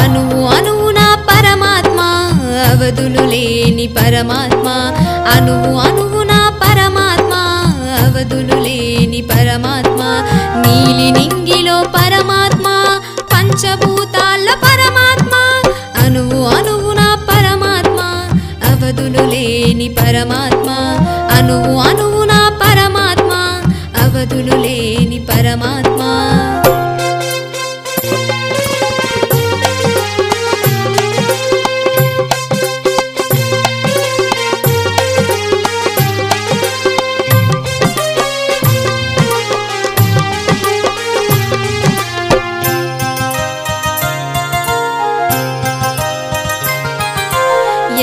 అనువు అణువున పరమాత్మ. అవధులు లేని పరమాత్మ. అనువు అణువున పరమాత్మ. అవధులు లేని పరమాత్మ. నీలి నింగిలో పరమాత్మ. పంచభూతాల పరమాత్మ. అనువు అణువున పరమాత్మ. అవధులు లేని పరమాత్మ. అనువు అణువున పరమాత్మ. అవధులు లేని పరమాత్మ.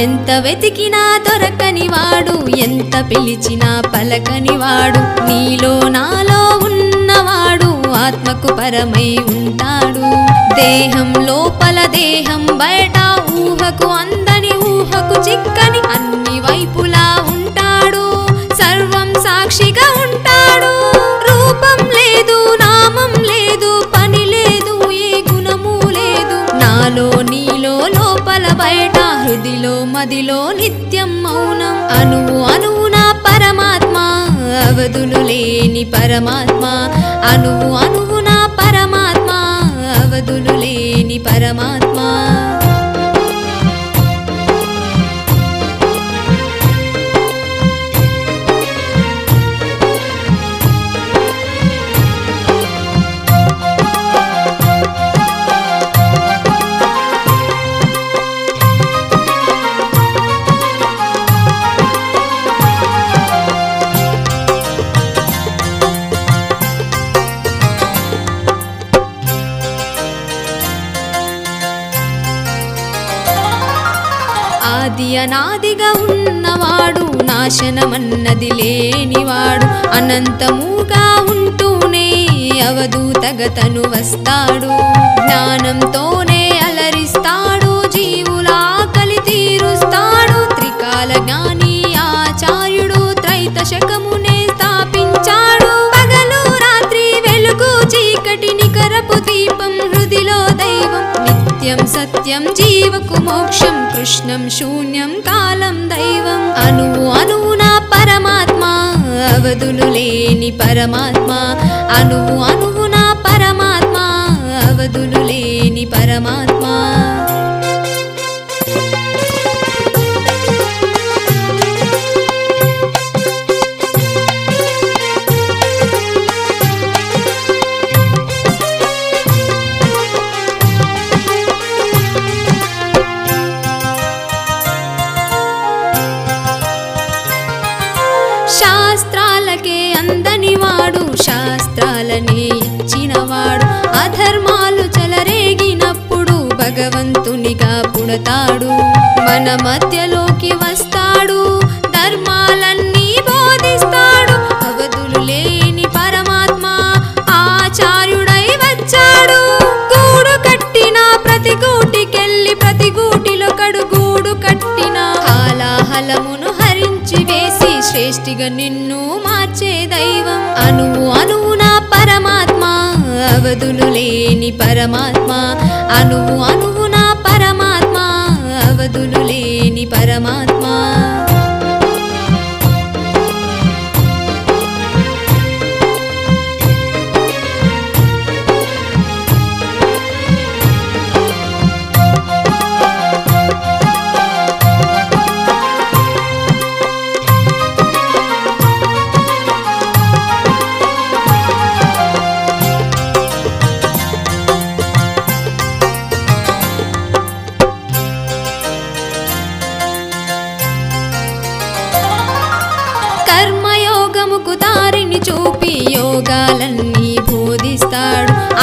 ఎంత వెతికినా దొరకని వాడు ఎంత పిలిచినా పలకని వాడు నీలో నాలో ఉన్నవాడు ఆత్మకు పరమై ఉంటాడు. దేహం లోపల దేహం బయట ఊహకు అందని ఊహకు చిక్కని అన్ని వైపులా ఉంటాడు. సర్వం సాక్షిగా ఉంటాడు. రూపం లేదు నామం లేదు పని లేదు ఏ గుణము లేదు. నాలో నీలో లోపల బయట హృదిలో మదిలో నిత్యం మౌనం. అనువు అణువున పరమాత్మ. అవధులు లేని పరమాత్మ. అనువు అణువున పరమాత్మ. అవధులు లేని పరమాత్మ. ఆది అనాదిగా ఉన్నవాడు నాశనమన్నది లేనివాడు అనంతముగా ఉంటూనే అవధూతగతను వస్తాడు. జ్ఞానంతోనే అలరిస్తాడు జీవులాకలి తీరుస్తాడు త్రికాల జ్ఞాని ఆచార్యుడు త్రైతశకము सत्यं जीवकुमोक्षं कृष्णं शून्यं कालं दैवम्। अनु अनुना परमात्मा अवधुनुलेनि परमात्मा। अनु अनुगुना परमात्मा अवधुनुलेनि परमात्मा। భగవంతునిగా పుడతాడు. మన మధ్యలోకి వస్తాడు. ధర్మాలన్నీ బోధిస్తాడు. అవధులు లేని పరమాత్మ ఆచార్యుడై వచ్చాడు. గూడు కట్టిన ప్రతి గూటికెళ్ళి ప్రతి గూటిలొకడు కడుగూడు కట్టిన హాలాహలమును హరించి వేసి శ్రేష్ఠిగా నిన్ను మార్చే దైవం. అనువు అణువున పరమాత్మ. అవధులు లేని పరమాత్మ. అనువు అనువు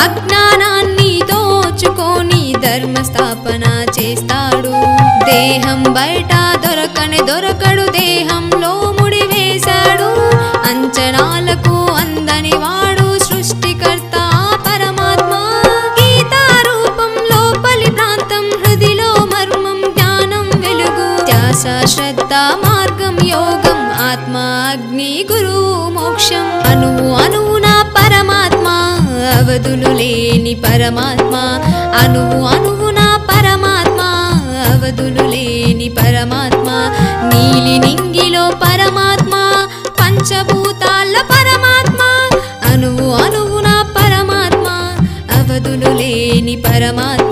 అజ్ఞానాన్ని దోచుకొని ధర్మ స్థాపన చేస్తాడు. దేహం బయట దొరకని దొరకడు దేహంలో ముడి వేశాడు. అంచనాలకు అందని వాడు సృష్టికర్త పరమాత్మ. గీతా రూపంలో పలి ప్రాంతం హృదిలో మర్మం జ్ఞానం వెలుగు. ధ్యాస శ్రద్ధ మార్గం యోగం ఆత్మ అగ్ని గురు మోక్షం. పరమాత్మ అవధులు లేని పరమాత్మ అణువు నా పరమాత్మ అవధులు లేని పరమాత్మ నీలి నింగిలో పరమాత్మ పంచభూతాల పరమాత్మ అణువు నా పరమాత్మ అవధులు లేని పరమాత్మ.